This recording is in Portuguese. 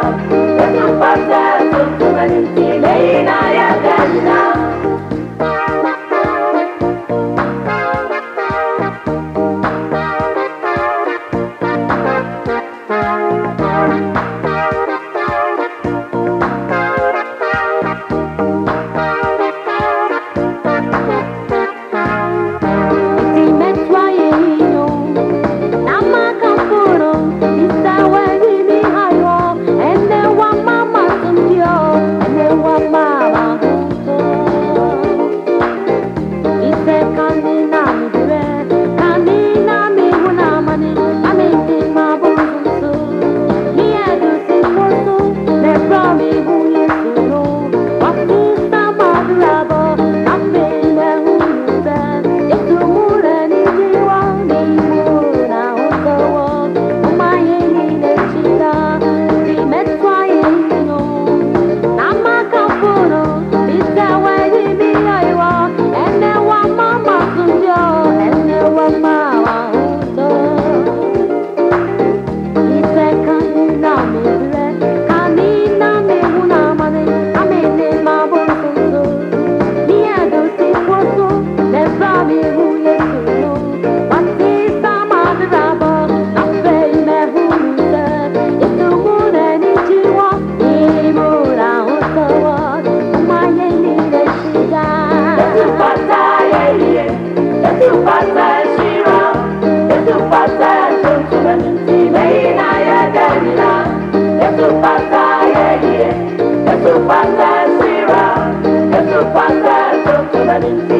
Yesu I didn't see